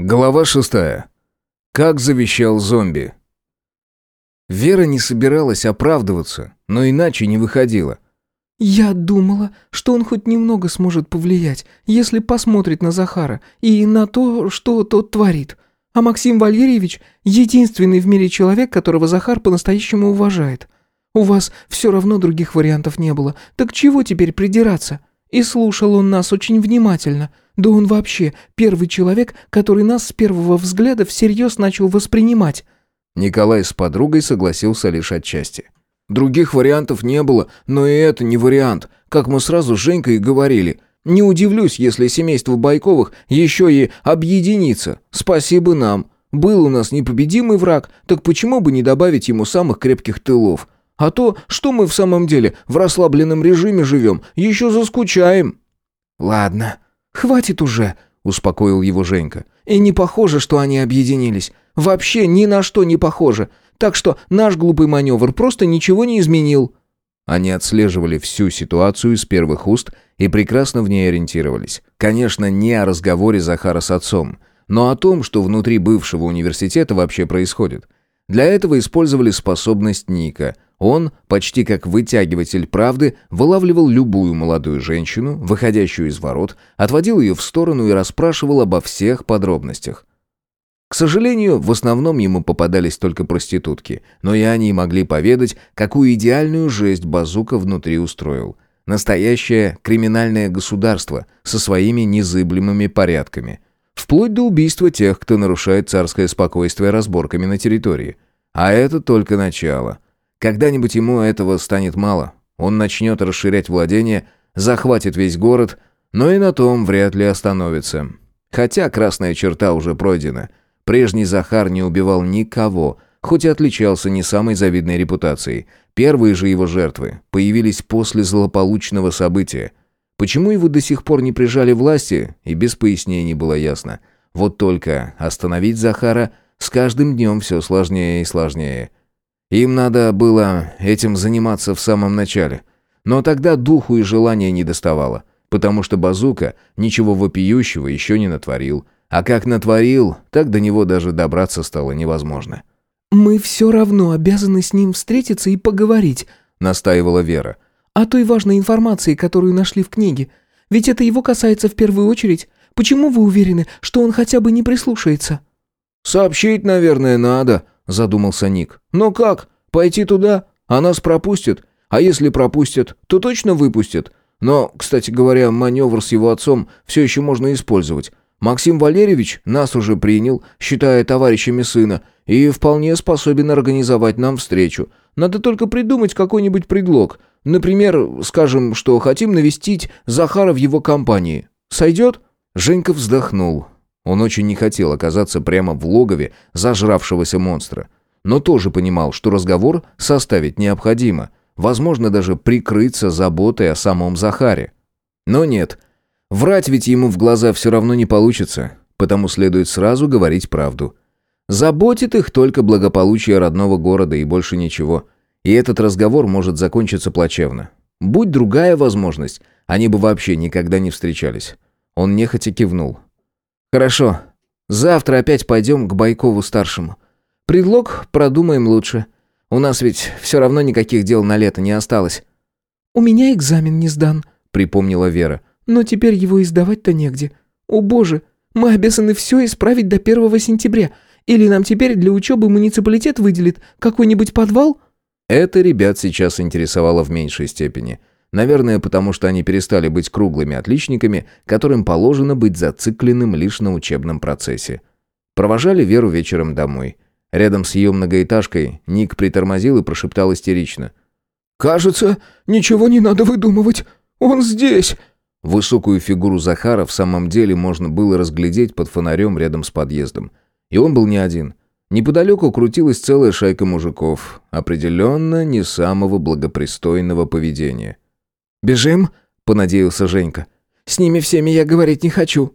Глава шестая. Как завещал зомби. Вера не собиралась оправдываться, но иначе не выходила. «Я думала, что он хоть немного сможет повлиять, если посмотрит на Захара и на то, что тот творит. А Максим Валерьевич — единственный в мире человек, которого Захар по-настоящему уважает. У вас все равно других вариантов не было, так чего теперь придираться? И слушал он нас очень внимательно». Да он вообще первый человек, который нас с первого взгляда всерьез начал воспринимать». Николай с подругой согласился лишь отчасти. «Других вариантов не было, но и это не вариант, как мы сразу с Женькой и говорили. Не удивлюсь, если семейство Байковых еще и объединится. Спасибо нам. Был у нас непобедимый враг, так почему бы не добавить ему самых крепких тылов? А то, что мы в самом деле в расслабленном режиме живем, еще заскучаем». «Ладно», «Хватит уже», — успокоил его Женька. «И не похоже, что они объединились. Вообще ни на что не похоже. Так что наш глупый маневр просто ничего не изменил». Они отслеживали всю ситуацию с первых уст и прекрасно в ней ориентировались. Конечно, не о разговоре Захара с отцом, но о том, что внутри бывшего университета вообще происходит. Для этого использовали способность Ника — он, почти как вытягиватель правды, вылавливал любую молодую женщину, выходящую из ворот, отводил ее в сторону и расспрашивал обо всех подробностях. К сожалению, в основном ему попадались только проститутки, но и они могли поведать, какую идеальную жесть Базука внутри устроил. Настоящее криминальное государство со своими незыблемыми порядками. Вплоть до убийства тех, кто нарушает царское спокойствие разборками на территории. А это только начало – когда-нибудь ему этого станет мало. Он начнет расширять владение, захватит весь город, но и на том вряд ли остановится. Хотя красная черта уже пройдена. Прежний Захар не убивал никого, хоть и отличался не самой завидной репутацией. Первые же его жертвы появились после злополучного события. Почему его до сих пор не прижали власти, и без пояснений было ясно. Вот только остановить Захара с каждым днем все сложнее и сложнее – им надо было этим заниматься в самом начале. Но тогда духу и желания не доставало, потому что Базука ничего вопиющего еще не натворил. А как натворил, так до него даже добраться стало невозможно. «Мы все равно обязаны с ним встретиться и поговорить», — настаивала Вера. «О той важной информации, которую нашли в книге. Ведь это его касается в первую очередь. Почему вы уверены, что он хотя бы не прислушается?» «Сообщить, наверное, надо», задумался Ник. «Но как? Пойти туда? А нас пропустят? А если пропустят, то точно выпустят? Но, кстати говоря, маневр с его отцом все еще можно использовать. Максим Валерьевич нас уже принял, считая товарищами сына, и вполне способен организовать нам встречу. Надо только придумать какой-нибудь предлог. Например, скажем, что хотим навестить Захара в его компании. Сойдет?» Женька вздохнул. Он очень не хотел оказаться прямо в логове зажравшегося монстра. Но тоже понимал, что разговор составить необходимо. Возможно, даже прикрыться заботой о самом Захаре. Но нет. Врать ведь ему в глаза все равно не получится. Потому следует сразу говорить правду. Заботит их только благополучие родного города и больше ничего. И этот разговор может закончиться плачевно. Будь другая возможность, они бы вообще никогда не встречались. Он нехотя кивнул. «Хорошо. Завтра опять пойдем к Байкову-старшему. Предлог продумаем лучше. У нас ведь все равно никаких дел на лето не осталось». «У меня экзамен не сдан», — припомнила Вера. «Но теперь его издавать-то негде. О боже, мы обязаны все исправить до 1 сентября. Или нам теперь для учебы муниципалитет выделит какой-нибудь подвал?» Это ребят сейчас интересовало в меньшей степени. Наверное, потому что они перестали быть круглыми отличниками, которым положено быть зацикленным лишь на учебном процессе. Провожали Веру вечером домой. Рядом с ее многоэтажкой Ник притормозил и прошептал истерично. «Кажется, ничего не надо выдумывать. Он здесь!» Высокую фигуру Захара в самом деле можно было разглядеть под фонарем рядом с подъездом. И он был не один. Неподалеку крутилась целая шайка мужиков, определенно не самого благопристойного поведения. «Бежим?» — понадеялся Женька. «С ними всеми я говорить не хочу».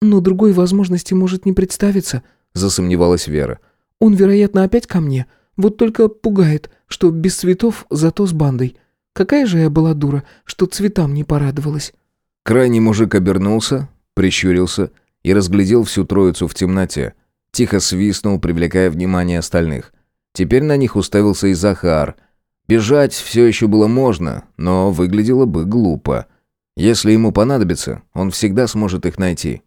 «Но другой возможности может не представиться», — засомневалась Вера. «Он, вероятно, опять ко мне. Вот только пугает, что без цветов, зато с бандой. Какая же я была дура, что цветам не порадовалась». Крайний мужик обернулся, прищурился и разглядел всю троицу в темноте. Тихо свистнул, привлекая внимание остальных. Теперь на них уставился и Захар. Бежать все еще было можно, но выглядело бы глупо. Если ему понадобится, он всегда сможет их найти.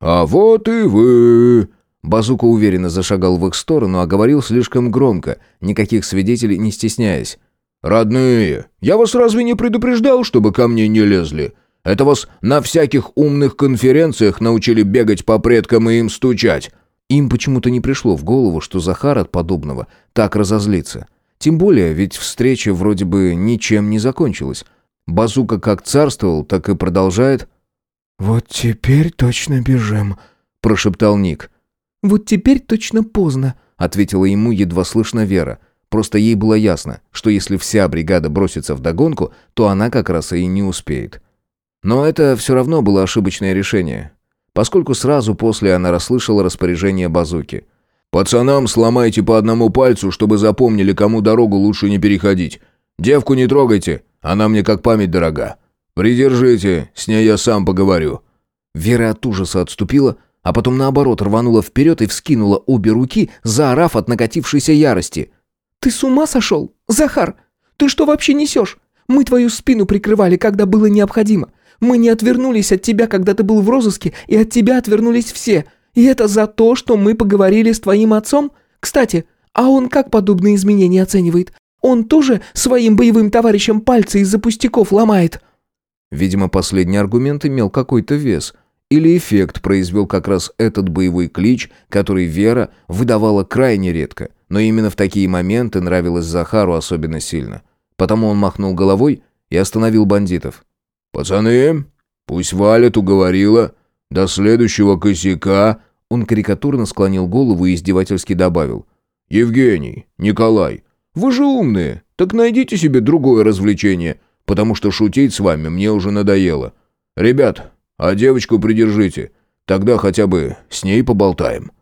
«А вот и вы!» Базука уверенно зашагал в их сторону, а говорил слишком громко, никаких свидетелей не стесняясь. «Родные, я вас разве не предупреждал, чтобы ко мне не лезли? Это вас на всяких умных конференциях научили бегать по предкам и им стучать». Им почему-то не пришло в голову, что Захар от подобного так разозлится. Тем более, ведь встреча вроде бы ничем не закончилась. Базука как царствовал, так и продолжает. «Вот теперь точно бежим», — прошептал Ник. «Вот теперь точно поздно», — ответила ему едва слышно Вера. Просто ей было ясно, что если вся бригада бросится в догонку, то она как раз и не успеет. Но это все равно было ошибочное решение, поскольку сразу после она расслышала распоряжение базуки. «Пацанам сломайте по одному пальцу, чтобы запомнили, кому дорогу лучше не переходить. Девку не трогайте, она мне как память дорога. Придержите, с ней я сам поговорю». Вера от ужаса отступила, а потом наоборот рванула вперед и вскинула обе руки, заорав от накатившейся ярости. «Ты с ума сошел? Захар, ты что вообще несешь? Мы твою спину прикрывали, когда было необходимо. Мы не отвернулись от тебя, когда ты был в розыске, и от тебя отвернулись все. И это за то, что мы поговорили с твоим отцом? Кстати, а он как подобные изменения оценивает? Он тоже своим боевым товарищам пальцы из-за пустяков ломает?» Видимо, последний аргумент имел какой-то вес. Или эффект произвел как раз этот боевой клич, который Вера выдавала крайне редко, но именно в такие моменты нравилось Захару особенно сильно. Потому он махнул головой и остановил бандитов. «Пацаны, пусть валят, уговорила. До следующего косяка...» Он карикатурно склонил голову и издевательски добавил. «Евгений, Николай, вы же умные, так найдите себе другое развлечение, потому что шутить с вами мне уже надоело. Ребят, а девочку придержите, тогда хотя бы с ней поболтаем».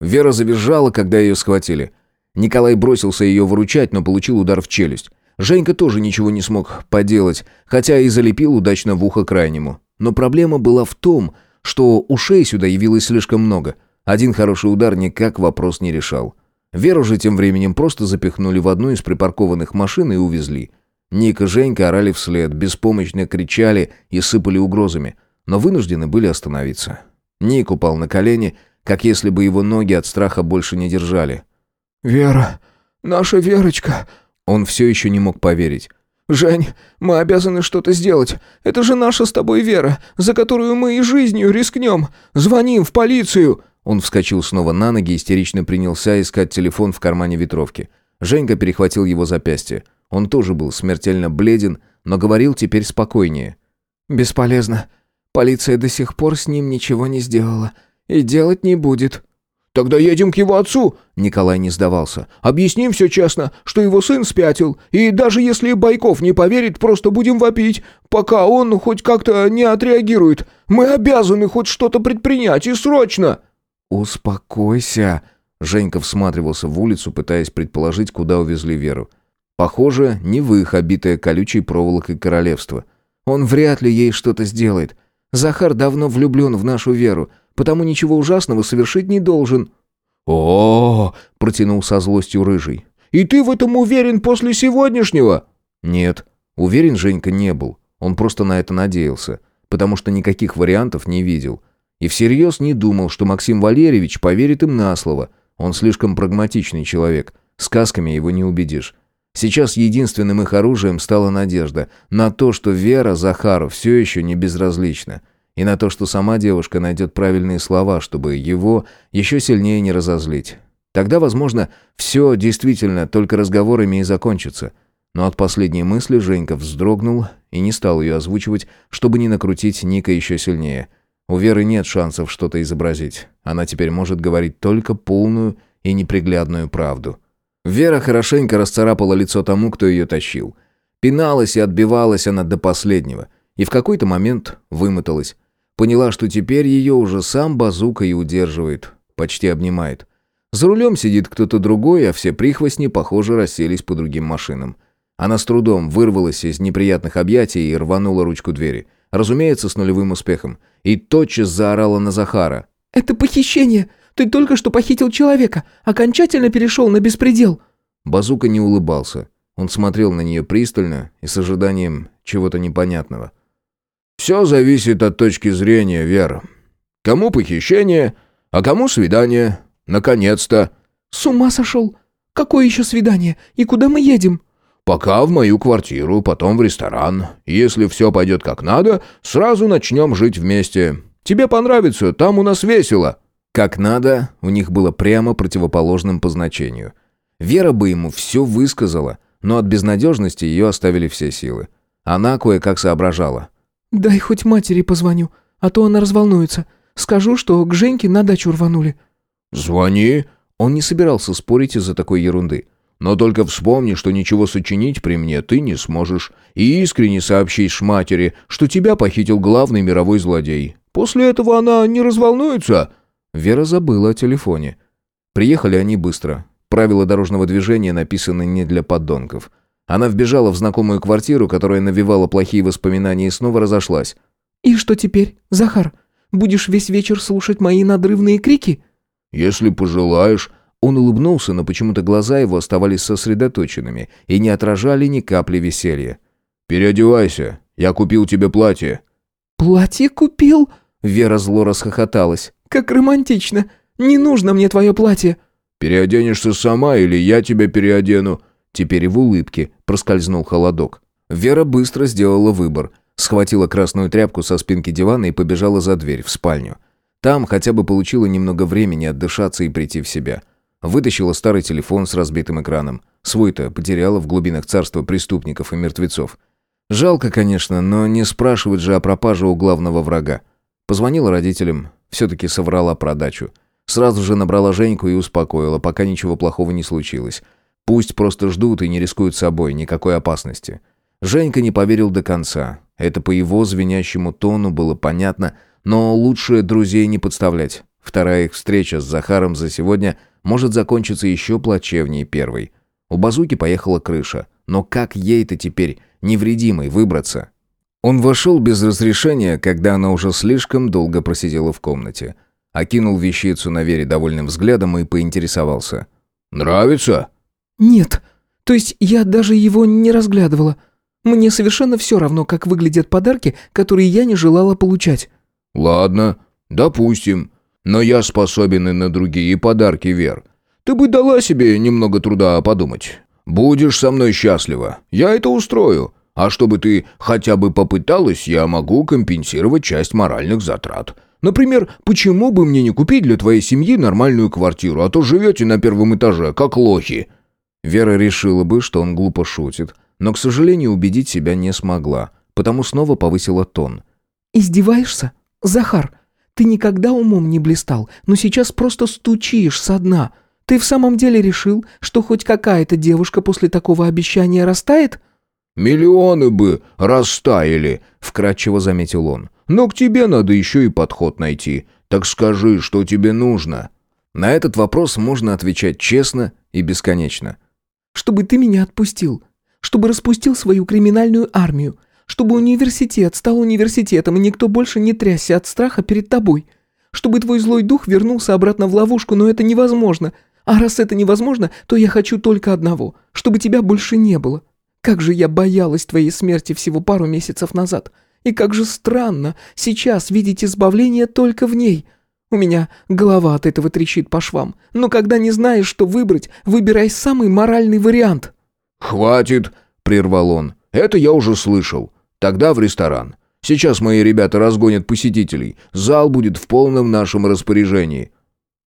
Вера завизжала, когда ее схватили. Николай бросился ее выручать, но получил удар в челюсть. Женька тоже ничего не смог поделать, хотя и залепил удачно в ухо крайнему. Но проблема была в том, что ушей сюда явилось слишком много. Один хороший удар никак вопрос не решал. Веру же тем временем просто запихнули в одну из припаркованных машин и увезли. Ник и Женька орали вслед, беспомощно кричали и сыпали угрозами, но вынуждены были остановиться. Ник упал на колени, как если бы его ноги от страха больше не держали. «Вера, наша Верочка!» Он все еще не мог поверить. «Жень, мы обязаны что-то сделать. Это же наша с тобой Вера, за которую мы и жизнью рискнем. Звоним в полицию!» Он вскочил снова на ноги и истерично принялся искать телефон в кармане ветровки. Женька перехватил его запястье. Он тоже был смертельно бледен, но говорил теперь спокойнее. «Бесполезно. Полиция до сих пор с ним ничего не сделала. И делать не будет». «Тогда едем к его отцу!» Николай не сдавался. «Объясним все честно, что его сын спятил, и даже если Байков не поверит, просто будем вопить, пока он хоть как-то не отреагирует. Мы обязаны хоть что-то предпринять, и срочно!» «Успокойся!» Женька всматривался в улицу, пытаясь предположить, куда увезли Веру. Похоже, не в их обитое колючей проволокой королевство. Он вряд ли ей что-то сделает. Захар давно влюблен в нашу Веру потому ничего ужасного совершить не должен». «О, -о, -о протянул со злостью рыжий. «И ты в этом уверен после сегодняшнего?» «Нет, уверен Женька не был. Он просто на это надеялся, потому что никаких вариантов не видел. И всерьез не думал, что Максим Валерьевич поверит им на слово. Он слишком прагматичный человек. Сказками его не убедишь. Сейчас единственным их оружием стала надежда на то, что Вера Захару все еще не безразлична и на то, что сама девушка найдет правильные слова, чтобы его еще сильнее не разозлить. Тогда, возможно, все действительно только разговорами и закончится. Но от последней мысли Женька вздрогнул и не стал ее озвучивать, чтобы не накрутить Ника еще сильнее. У Веры нет шансов что-то изобразить. Она теперь может говорить только полную и неприглядную правду. Вера хорошенько расцарапала лицо тому, кто ее тащил. Пиналась и отбивалась она до последнего. И в какой-то момент вымоталась. Поняла, что теперь ее уже сам базука и удерживает, почти обнимает. За рулем сидит кто-то другой, а все прихвостни, похоже, расселись по другим машинам. Она с трудом вырвалась из неприятных объятий и рванула ручку двери. разумеется, с нулевым успехом, и тотчас заорала на Захара. «Это похищение! Ты только что похитил человека, окончательно перешел на беспредел!» Базука не улыбался. Он смотрел на нее пристально и с ожиданием чего-то непонятного. «Все зависит от точки зрения, Вера. Кому похищение, а кому свидание. Наконец-то!» «С ума сошел! Какое еще свидание? И куда мы едем?» «Пока в мою квартиру, потом в ресторан. Если все пойдет как надо, сразу начнем жить вместе. Тебе понравится, там у нас весело». «Как надо» у них было прямо противоположным по значению. Вера бы ему все высказала, но от безнадежности ее оставили все силы. Она кое-как соображала. «Дай хоть матери позвоню, а то она разволнуется. Скажу, что к Женьке на дачу рванули». «Звони». Он не собирался спорить из-за такой ерунды. «Но только вспомни, что ничего сочинить при мне ты не сможешь, и искренне сообщишь матери, что тебя похитил главный мировой злодей. После этого она не разволнуется». Вера забыла о телефоне. Приехали они быстро. Правила дорожного движения написаны не для подонков. Она вбежала в знакомую квартиру, которая навевала плохие воспоминания и снова разошлась. «И что теперь, Захар? Будешь весь вечер слушать мои надрывные крики?» «Если пожелаешь». Он улыбнулся, но почему-то глаза его оставались сосредоточенными и не отражали ни капли веселья. «Переодевайся, я купил тебе платье». «Платье купил?» Вера зло расхохоталась. «Как романтично! Не нужно мне твое платье!» «Переоденешься сама или я тебя переодену?» Теперь и в улыбке проскользнул холодок. Вера быстро сделала выбор. Схватила красную тряпку со спинки дивана и побежала за дверь, в спальню. Там хотя бы получила немного времени отдышаться и прийти в себя. Вытащила старый телефон с разбитым экраном. Свой-то потеряла в глубинах царства преступников и мертвецов. Жалко, конечно, но не спрашивать же о пропаже у главного врага. Позвонила родителям, все-таки соврала про дачу. Сразу же набрала Женьку и успокоила, пока ничего плохого не случилось. Пусть просто ждут и не рискуют собой, никакой опасности. Женька не поверил до конца. Это по его звенящему тону было понятно, но лучше друзей не подставлять. Вторая их встреча с Захаром за сегодня может закончиться еще плачевнее первой. У Базуки поехала крыша. Но как ей-то теперь невредимой выбраться? Он вошел без разрешения, когда она уже слишком долго просидела в комнате. Окинул вещицу на Вере довольным взглядом и поинтересовался. «Нравится?» «Нет. То есть я даже его не разглядывала. Мне совершенно все равно, как выглядят подарки, которые я не желала получать». «Ладно, допустим. Но я способен и на другие подарки, Вер. Ты бы дала себе немного труда подумать. Будешь со мной счастлива. Я это устрою. А чтобы ты хотя бы попыталась, я могу компенсировать часть моральных затрат. Например, почему бы мне не купить для твоей семьи нормальную квартиру, а то живете на первом этаже, как лохи». Вера решила бы, что он глупо шутит, но, к сожалению, убедить себя не смогла, потому снова повысила тон. «Издеваешься? Захар, ты никогда умом не блистал, но сейчас просто стучишь со дна. Ты в самом деле решил, что хоть какая-то девушка после такого обещания растает?» «Миллионы бы растаяли», — вкратчиво заметил он. «Но к тебе надо еще и подход найти. Так скажи, что тебе нужно?» На этот вопрос можно отвечать честно и бесконечно чтобы ты меня отпустил, чтобы распустил свою криминальную армию, чтобы университет стал университетом, и никто больше не трясся от страха перед тобой, чтобы твой злой дух вернулся обратно в ловушку, но это невозможно. А раз это невозможно, то я хочу только одного, чтобы тебя больше не было. Как же я боялась твоей смерти всего пару месяцев назад. И как же странно сейчас видеть избавление только в ней. У меня голова от этого трещит по швам. Но когда не знаешь, что выбрать, выбирай самый моральный вариант». «Хватит», — прервал он. «Это я уже слышал. Тогда в ресторан. Сейчас мои ребята разгонят посетителей. Зал будет в полном нашем распоряжении».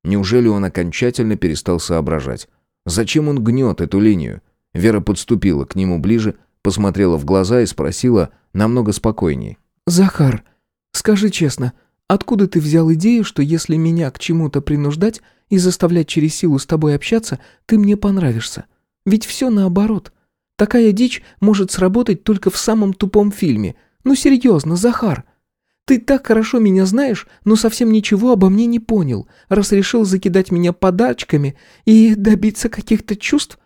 Неужели он окончательно перестал соображать? Зачем он гнет эту линию? Вера подступила к нему ближе, посмотрела в глаза и спросила намного спокойнее. «Захар, скажи честно, — Откуда ты взял идею, что если меня к чему-то принуждать и заставлять через силу с тобой общаться, ты мне понравишься? Ведь все наоборот. Такая дичь может сработать только в самом тупом фильме. Ну серьезно, Захар. Ты так хорошо меня знаешь, но совсем ничего обо мне не понял, раз решил закидать меня подарочками и добиться каких-то чувств.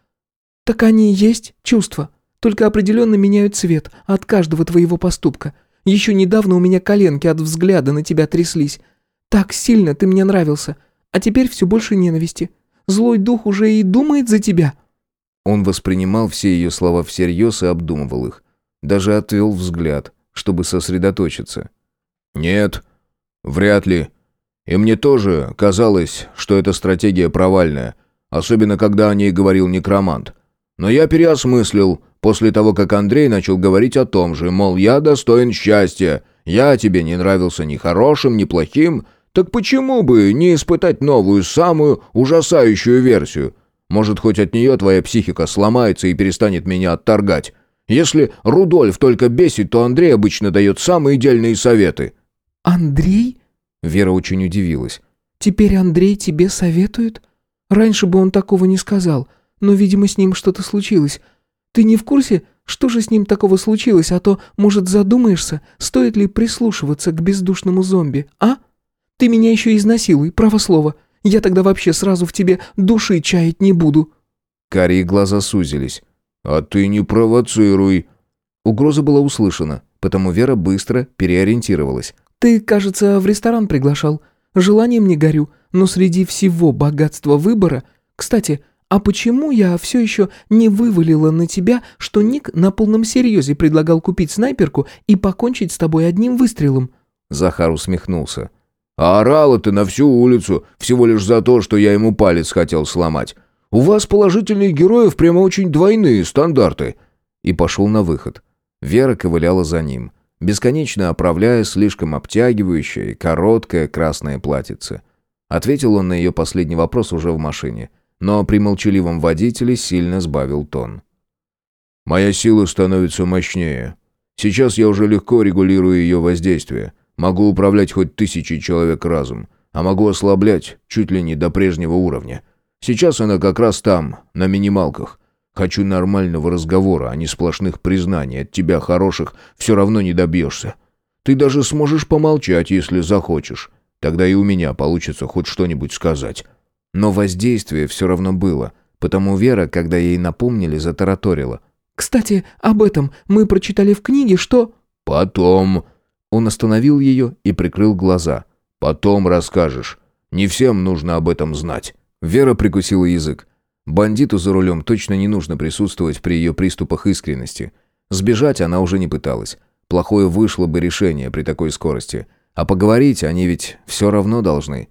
Так они и есть чувства, только определенно меняют цвет от каждого твоего поступка. Еще недавно у меня коленки от взгляда на тебя тряслись. Так сильно ты мне нравился. А теперь все больше ненависти. Злой дух уже и думает за тебя». Он воспринимал все ее слова всерьез и обдумывал их. Даже отвел взгляд, чтобы сосредоточиться. «Нет, вряд ли. И мне тоже казалось, что эта стратегия провальная, особенно когда о ней говорил некромант. Но я переосмыслил, после того, как Андрей начал говорить о том же, мол, я достоин счастья, я тебе не нравился ни хорошим, ни плохим, так почему бы не испытать новую, самую ужасающую версию? Может, хоть от нее твоя психика сломается и перестанет меня отторгать. Если Рудольф только бесит, то Андрей обычно дает самые идеальные советы». «Андрей?» Вера очень удивилась. «Теперь Андрей тебе советует? Раньше бы он такого не сказал, но, видимо, с ним что-то случилось. Ты не в курсе, что же с ним такого случилось, а то, может, задумаешься, стоит ли прислушиваться к бездушному зомби, а?» Ты меня еще изнасилуй, право слово. Я тогда вообще сразу в тебе души чаять не буду». Карие глаза сузились. «А ты не провоцируй». Угроза была услышана, потому Вера быстро переориентировалась. «Ты, кажется, в ресторан приглашал. Желанием не горю, но среди всего богатства выбора... Кстати, а почему я все еще не вывалила на тебя, что Ник на полном серьезе предлагал купить снайперку и покончить с тобой одним выстрелом?» Захар усмехнулся. А орала ты на всю улицу, всего лишь за то, что я ему палец хотел сломать. У вас положительных героев прямо очень двойные стандарты». И пошел на выход. Вера ковыляла за ним, бесконечно оправляя слишком обтягивающее и короткое красное платьице. Ответил он на ее последний вопрос уже в машине, но при молчаливом водителе сильно сбавил тон. «Моя сила становится мощнее. Сейчас я уже легко регулирую ее воздействие». Могу управлять хоть тысячей человек разум, а могу ослаблять чуть ли не до прежнего уровня. Сейчас она как раз там, на минималках. Хочу нормального разговора, а не сплошных признаний. От тебя хороших все равно не добьешься. Ты даже сможешь помолчать, если захочешь. Тогда и у меня получится хоть что-нибудь сказать. Но воздействие все равно было, потому Вера, когда ей напомнили, затараторила. «Кстати, об этом мы прочитали в книге, что...» «Потом...» Он остановил ее и прикрыл глаза. «Потом расскажешь. Не всем нужно об этом знать». Вера прикусила язык. Бандиту за рулем точно не нужно присутствовать при ее приступах искренности. Сбежать она уже не пыталась. Плохое вышло бы решение при такой скорости. А поговорить они ведь все равно должны.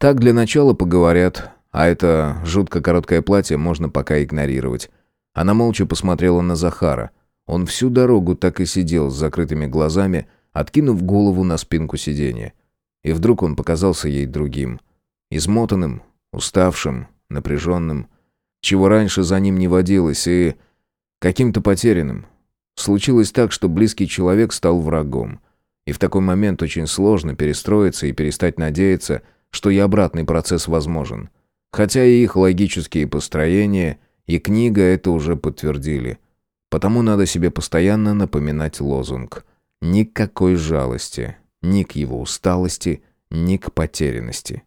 Так для начала поговорят, а это жутко короткое платье можно пока игнорировать. Она молча посмотрела на Захара. Он всю дорогу так и сидел с закрытыми глазами, откинув голову на спинку сиденья. И вдруг он показался ей другим. Измотанным, уставшим, напряженным, чего раньше за ним не водилось, и каким-то потерянным. Случилось так, что близкий человек стал врагом. И в такой момент очень сложно перестроиться и перестать надеяться, что и обратный процесс возможен. Хотя и их логические построения, и книга это уже подтвердили. Потому надо себе постоянно напоминать лозунг – Никакой жалости, ни к его усталости, ни к потерянности.